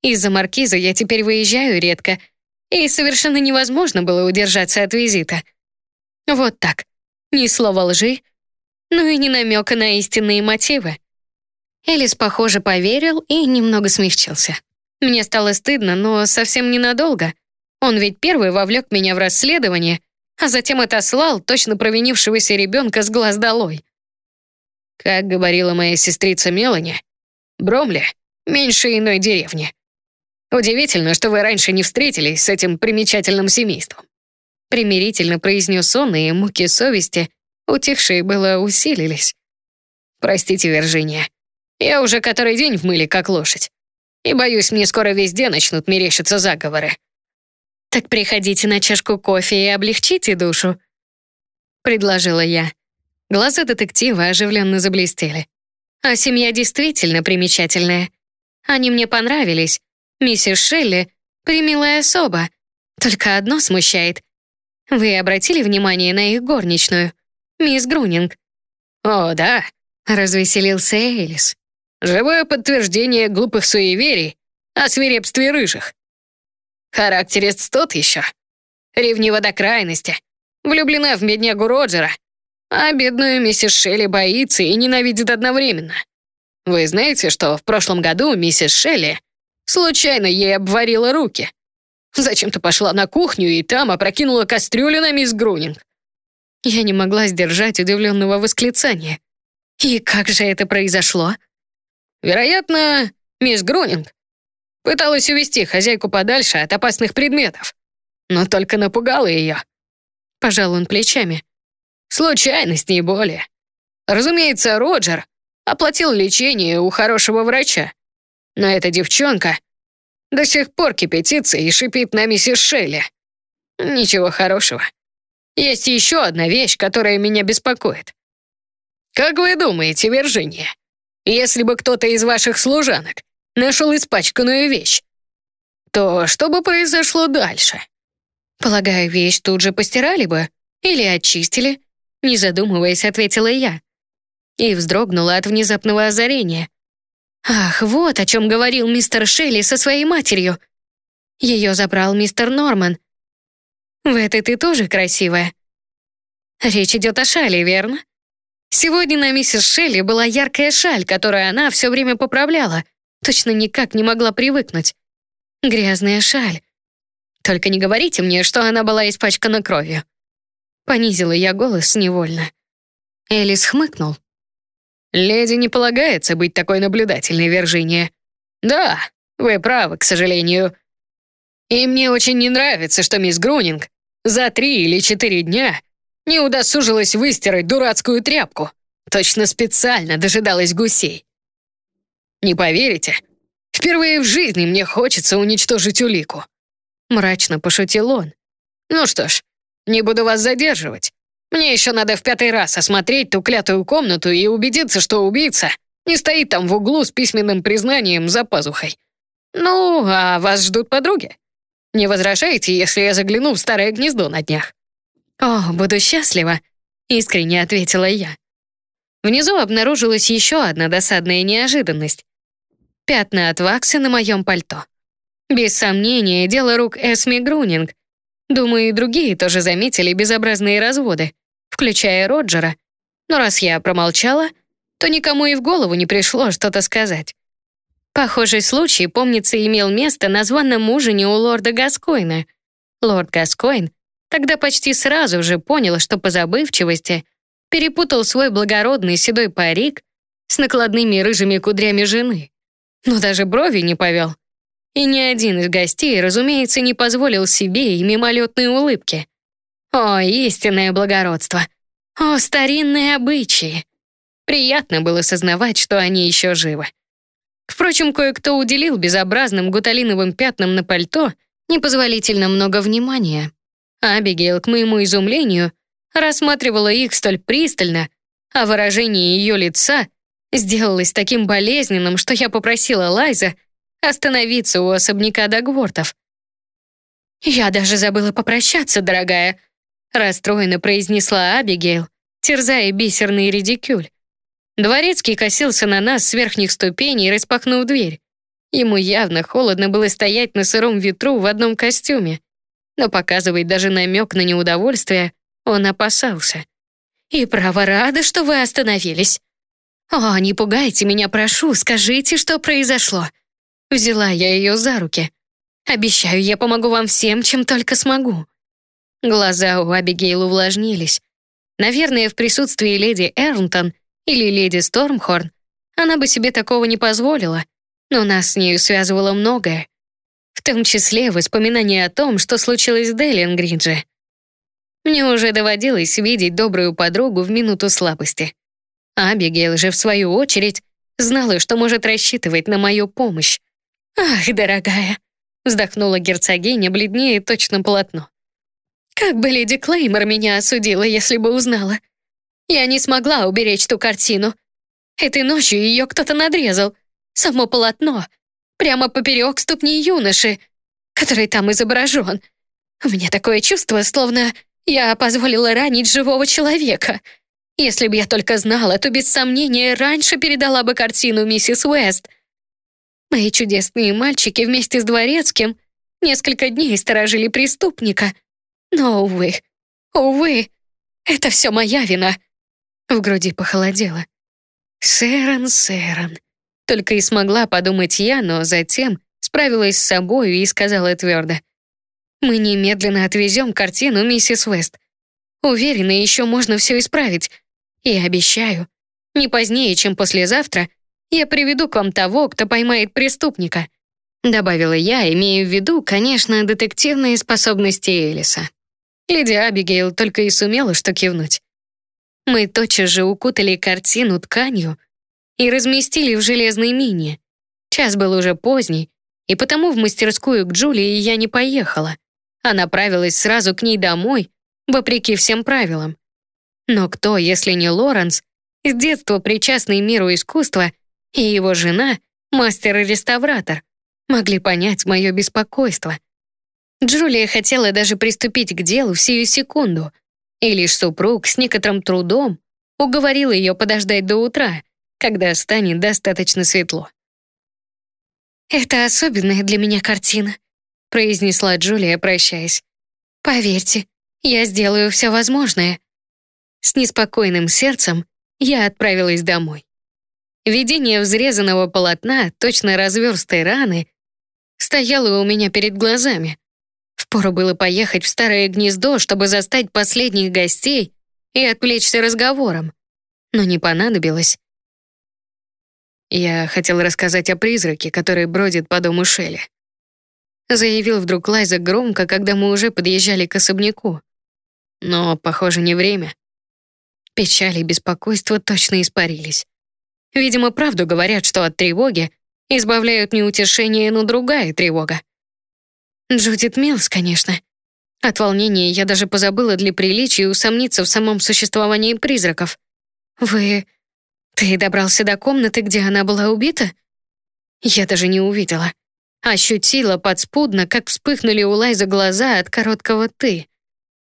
Из-за маркиза я теперь выезжаю редко, и совершенно невозможно было удержаться от визита. Вот так. Ни слова лжи, ну и ни намека на истинные мотивы. Элис, похоже, поверил и немного смягчился. Мне стало стыдно, но совсем ненадолго. Он ведь первый вовлек меня в расследование, а затем отослал точно провинившегося ребенка с глаз долой. Как говорила моя сестрица Мелани, Бромли — меньше иной деревни. Удивительно, что вы раньше не встретились с этим примечательным семейством. Примирительно произнес он, и муки совести, утихшие было, усилились. Простите, Виржиния, я уже который день в мыле, как лошадь. И боюсь, мне скоро везде начнут мерещиться заговоры. Так приходите на чашку кофе и облегчите душу, предложила я. Глаза детектива оживленно заблестели. А семья действительно примечательная. Они мне понравились, Миссис Шелли — примилая особа. Только одно смущает. Вы обратили внимание на их горничную, мисс Грунинг? «О, да», — развеселился Элис. «Живое подтверждение глупых суеверий о свирепстве рыжих. Характерист тот еще. Ревнива до крайности. Влюблена в меднягу Роджера. А бедную миссис Шелли боится и ненавидит одновременно. Вы знаете, что в прошлом году миссис Шелли Случайно ей обварила руки. Зачем-то пошла на кухню и там опрокинула кастрюлю на мисс Грунинг. Я не могла сдержать удивленного восклицания. И как же это произошло? Вероятно, мисс Грунинг пыталась увести хозяйку подальше от опасных предметов, но только напугала ее. Пожал он плечами. Случайность, не более. Разумеется, Роджер оплатил лечение у хорошего врача. Но эта девчонка до сих пор кипятится и шипит на миссис Шелли. Ничего хорошего. Есть еще одна вещь, которая меня беспокоит. Как вы думаете, Виржиния, если бы кто-то из ваших служанок нашел испачканную вещь, то что бы произошло дальше? Полагаю, вещь тут же постирали бы или очистили, не задумываясь, ответила я. И вздрогнула от внезапного озарения. Ах, вот о чем говорил мистер Шелли со своей матерью. Ее забрал мистер Норман. В этой ты тоже красивая. Речь идет о шале, верно? Сегодня на миссис Шелли была яркая шаль, которую она все время поправляла. Точно никак не могла привыкнуть. Грязная шаль. Только не говорите мне, что она была испачкана кровью. Понизила я голос невольно. Элис хмыкнул. «Леди не полагается быть такой наблюдательной, Виржиния». «Да, вы правы, к сожалению. И мне очень не нравится, что мисс Грунинг за три или четыре дня не удосужилась выстирать дурацкую тряпку. Точно специально дожидалась гусей. Не поверите, впервые в жизни мне хочется уничтожить улику». Мрачно пошутил он. «Ну что ж, не буду вас задерживать. Мне еще надо в пятый раз осмотреть ту клятую комнату и убедиться, что убийца не стоит там в углу с письменным признанием за пазухой. Ну, а вас ждут подруги. Не возражаете, если я загляну в старое гнездо на днях?» «О, буду счастлива», — искренне ответила я. Внизу обнаружилась еще одна досадная неожиданность. Пятна от ваксы на моем пальто. Без сомнения, дело рук Эсми Грунинг. Думаю, и другие тоже заметили безобразные разводы включая Роджера. Но раз я промолчала, то никому и в голову не пришло что-то сказать. Похожий случай, помнится, имел место на званом ужине у лорда Гаскойна. Лорд Гаскойн тогда почти сразу же понял, что по забывчивости перепутал свой благородный седой парик с накладными рыжими кудрями жены. Но даже брови не повел. И ни один из гостей, разумеется, не позволил себе и мимолетной улыбки. О, истинное благородство! О, старинные обычаи! Приятно было сознавать, что они еще живы. Впрочем, кое-кто уделил безобразным гуталиновым пятнам на пальто непозволительно много внимания. Абигейл, к моему изумлению, рассматривала их столь пристально, а выражение ее лица сделалось таким болезненным, что я попросила Лайза остановиться у особняка Дагвортов. «Я даже забыла попрощаться, дорогая», расстроенно произнесла Абигейл, терзая бисерный редикюль. Дворецкий косился на нас с верхних ступеней, распахнув дверь. Ему явно холодно было стоять на сыром ветру в одном костюме, но показывать даже намек на неудовольствие он опасался. «И право рада, что вы остановились. О, не пугайте меня, прошу, скажите, что произошло». Взяла я ее за руки. «Обещаю, я помогу вам всем, чем только смогу». Глаза у Абигейл увлажнились. Наверное, в присутствии леди Эрнтон или леди Стормхорн она бы себе такого не позволила, но нас с нею связывало многое. В том числе воспоминания о том, что случилось в Деллингридже. Мне уже доводилось видеть добрую подругу в минуту слабости. Абигейл же, в свою очередь, знала, что может рассчитывать на мою помощь. «Ах, дорогая!» — вздохнула герцогиня, бледнее точно полотно. Как бы леди Клеймор меня осудила, если бы узнала. Я не смогла уберечь ту картину. Этой ночью ее кто-то надрезал. Само полотно. Прямо поперек ступни юноши, который там изображен. У меня такое чувство, словно я позволила ранить живого человека. Если бы я только знала, то без сомнения раньше передала бы картину миссис Уэст. Мои чудесные мальчики вместе с дворецким несколько дней сторожили преступника — но, увы, увы, это все моя вина. В груди похолодело. Сэрон, Сэрон. Только и смогла подумать я, но затем справилась с собой и сказала твердо. Мы немедленно отвезем картину миссис Уэст. Уверена, еще можно все исправить. И обещаю, не позднее, чем послезавтра, я приведу к вам того, кто поймает преступника», добавила я, имея в виду, конечно, детективные способности Элиса. Леди Абигейл только и сумела что кивнуть. Мы тотчас же укутали картину тканью и разместили в железной мине. Час был уже поздний, и потому в мастерскую к Джулии я не поехала, а направилась сразу к ней домой, вопреки всем правилам. Но кто, если не Лоренс, с детства причастный миру искусства, и его жена, мастер и реставратор, могли понять мое беспокойство — Джулия хотела даже приступить к делу в сию секунду, и лишь супруг с некоторым трудом уговорил ее подождать до утра, когда станет достаточно светло. «Это особенная для меня картина», произнесла Джулия, прощаясь. «Поверьте, я сделаю все возможное». С неспокойным сердцем я отправилась домой. Видение взрезанного полотна, точно разверстой раны, стояло у меня перед глазами, Впору было поехать в старое гнездо, чтобы застать последних гостей и отвлечься разговором. Но не понадобилось. Я хотел рассказать о призраке, который бродит по дому Шелли. Заявил вдруг Лайза громко, когда мы уже подъезжали к особняку. Но, похоже, не время. Печаль и беспокойство точно испарились. Видимо, правду говорят, что от тревоги избавляют не утешение, но другая тревога. Джудит Милс, конечно. От волнения я даже позабыла для приличия усомниться в самом существовании призраков. Вы... Ты добрался до комнаты, где она была убита? Я даже не увидела. Ощутила подспудно, как вспыхнули у Лайза глаза от короткого «ты».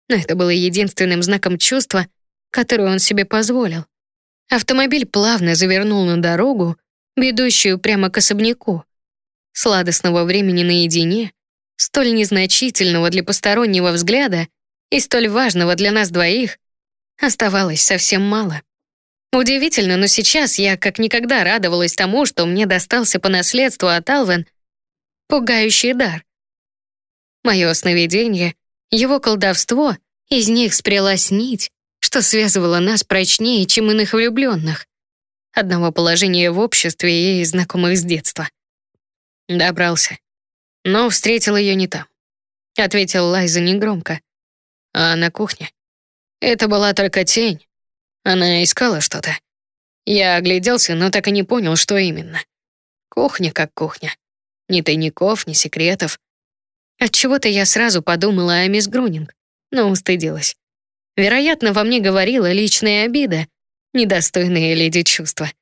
Но это было единственным знаком чувства, которое он себе позволил. Автомобиль плавно завернул на дорогу, ведущую прямо к особняку. Сладостного времени наедине столь незначительного для постороннего взгляда и столь важного для нас двоих, оставалось совсем мало. Удивительно, но сейчас я как никогда радовалась тому, что мне достался по наследству от Алвен пугающий дар. Мое сновидение, его колдовство, из них спрялась нить, что связывала нас прочнее, чем иных влюбленных. Одного положения в обществе и знакомых с детства. Добрался но встретил ее не там. Ответил Лайза негромко. А на кухне. Это была только тень. Она искала что-то. Я огляделся, но так и не понял, что именно. Кухня как кухня. Ни тайников, ни секретов. Отчего-то я сразу подумала о мисс Грунинг, но устыдилась. Вероятно, во мне говорила личная обида, недостойные леди чувства.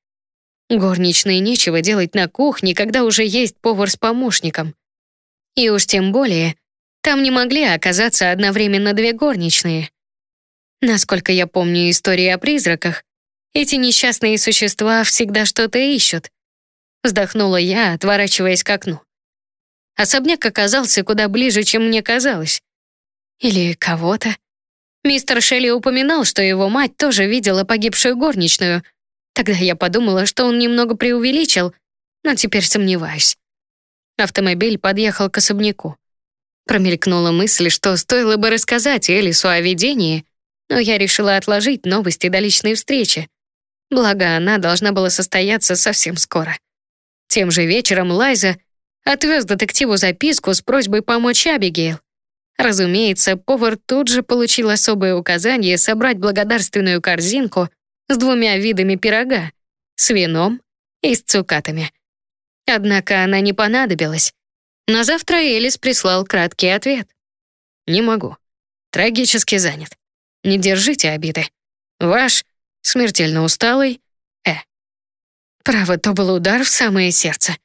Горничной нечего делать на кухне, когда уже есть повар с помощником. И уж тем более, там не могли оказаться одновременно две горничные. Насколько я помню истории о призраках, эти несчастные существа всегда что-то ищут. Вздохнула я, отворачиваясь к окну. Особняк оказался куда ближе, чем мне казалось. Или кого-то. Мистер Шелли упоминал, что его мать тоже видела погибшую горничную. Тогда я подумала, что он немного преувеличил, но теперь сомневаюсь. Автомобиль подъехал к особняку. Промелькнула мысль, что стоило бы рассказать Элису о видении, но я решила отложить новости до личной встречи. Благо, она должна была состояться совсем скоро. Тем же вечером Лайза отвез детективу записку с просьбой помочь Абигейл. Разумеется, повар тут же получил особое указание собрать благодарственную корзинку с двумя видами пирога — с вином и с цукатами. Однако она не понадобилась. На завтра Элис прислал краткий ответ. «Не могу. Трагически занят. Не держите обиды. Ваш, смертельно усталый, Э». Право, то был удар в самое сердце.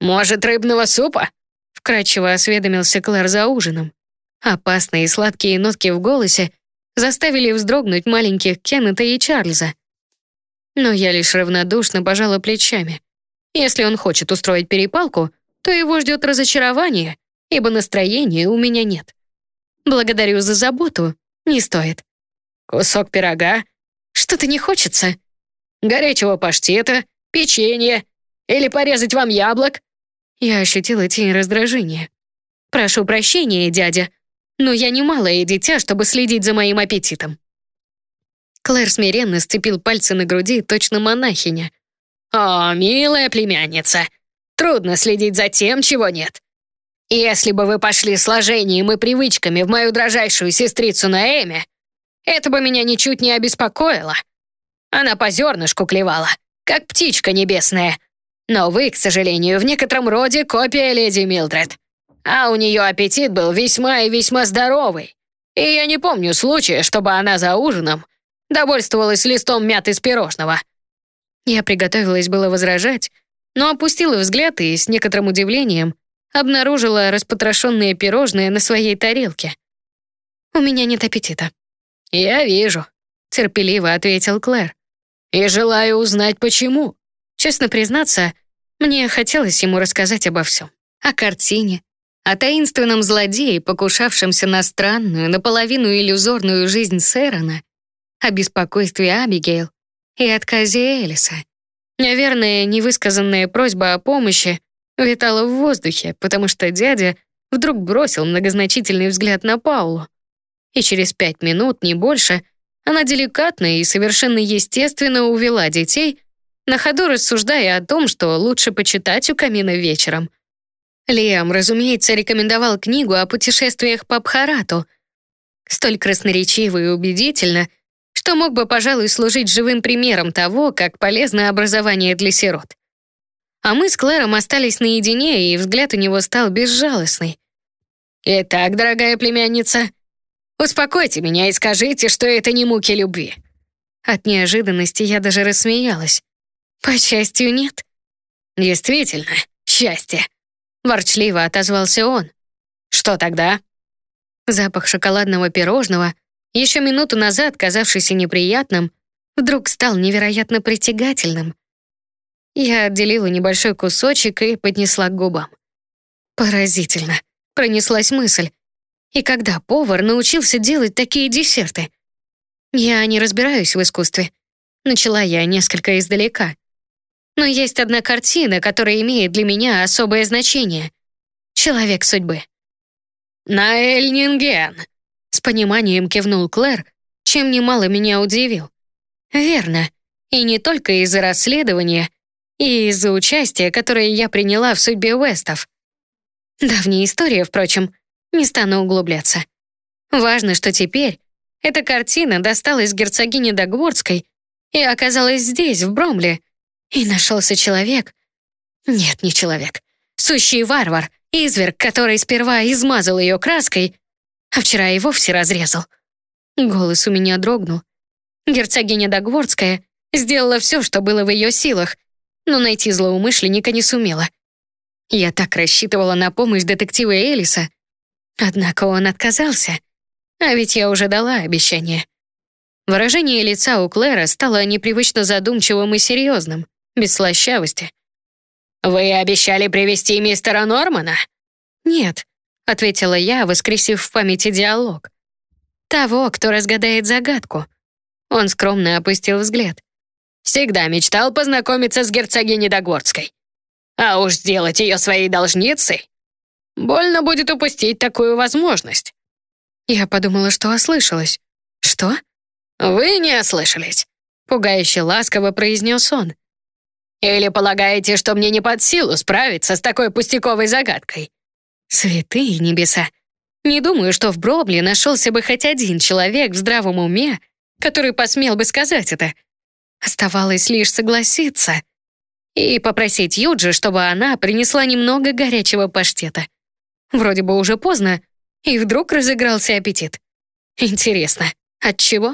«Может, рыбного супа?» Вкрадчиво осведомился Клэр за ужином. Опасные сладкие нотки в голосе заставили вздрогнуть маленьких Кеннета и Чарльза. Но я лишь равнодушно пожала плечами. Если он хочет устроить перепалку, то его ждет разочарование, ибо настроения у меня нет. Благодарю за заботу, не стоит. Кусок пирога? Что-то не хочется. Горячего паштета, печенье или порезать вам яблок? Я ощутила тень раздражения. «Прошу прощения, дядя, но я не малое дитя, чтобы следить за моим аппетитом». Клэр смиренно сцепил пальцы на груди, точно монахиня. «О, милая племянница, трудно следить за тем, чего нет. Если бы вы пошли сложением и привычками в мою дрожайшую сестрицу Наэме, это бы меня ничуть не обеспокоило. Она по зернышку клевала, как птичка небесная, но вы, к сожалению, в некотором роде копия леди Милдред. А у нее аппетит был весьма и весьма здоровый. И я не помню случая, чтобы она за ужином довольствовалась листом мяты с пирожного». Я приготовилась было возражать, но опустила взгляд и с некоторым удивлением обнаружила распотрошенные пирожные на своей тарелке. «У меня нет аппетита». «Я вижу», — терпеливо ответил Клэр. «И желаю узнать, почему». Честно признаться, мне хотелось ему рассказать обо всем. О картине, о таинственном злодее, покушавшемся на странную, наполовину иллюзорную жизнь Сэрона, о беспокойстве Абигейл и отказе Элиса. Наверное, невысказанная просьба о помощи витала в воздухе, потому что дядя вдруг бросил многозначительный взгляд на Паулу. И через пять минут, не больше, она деликатно и совершенно естественно увела детей на ходу рассуждая о том, что лучше почитать у камина вечером. Лиам, разумеется, рекомендовал книгу о путешествиях по Бхарату, столь красноречиво и убедительно, что мог бы, пожалуй, служить живым примером того, как полезно образование для сирот. А мы с Клэром остались наедине, и взгляд у него стал безжалостный. «Итак, дорогая племянница, успокойте меня и скажите, что это не муки любви». От неожиданности я даже рассмеялась. «По счастью, нет». «Действительно, счастье», — ворчливо отозвался он. «Что тогда?» Запах шоколадного пирожного, еще минуту назад казавшийся неприятным, вдруг стал невероятно притягательным. Я отделила небольшой кусочек и поднесла к губам. Поразительно, пронеслась мысль. И когда повар научился делать такие десерты? Я не разбираюсь в искусстве. Начала я несколько издалека. Но есть одна картина, которая имеет для меня особое значение. Человек судьбы. «Наэль Нинген», — с пониманием кивнул Клэр, чем немало меня удивил. «Верно. И не только из-за расследования, и из-за участия, которое я приняла в судьбе Уэстов. Давняя история, впрочем, не стану углубляться. Важно, что теперь эта картина досталась герцогине Догворской и оказалась здесь, в Бромле, и нашелся человек, Нет, не человек. Сущий варвар, изверг, который сперва измазал ее краской, а вчера и вовсе разрезал. Голос у меня дрогнул. Герцогиня Догворская сделала все, что было в ее силах, но найти злоумышленника не сумела. Я так рассчитывала на помощь детектива Элиса, однако он отказался. А ведь я уже дала обещание. Выражение лица у Клэра стало непривычно задумчивым и серьезным, без слащавости. «Вы обещали привести мистера Нормана?» «Нет», — ответила я, воскресив в памяти диалог. «Того, кто разгадает загадку». Он скромно опустил взгляд. «Всегда мечтал познакомиться с герцогиней Догворской. А уж сделать ее своей должницей? Больно будет упустить такую возможность». Я подумала, что ослышалась. «Что?» «Вы не ослышались», — пугающе ласково произнес он. «Или полагаете, что мне не под силу справиться с такой пустяковой загадкой?» «Святые небеса! Не думаю, что в Бробле нашелся бы хоть один человек в здравом уме, который посмел бы сказать это. Оставалось лишь согласиться и попросить Юджи, чтобы она принесла немного горячего паштета. Вроде бы уже поздно, и вдруг разыгрался аппетит. Интересно, от чего?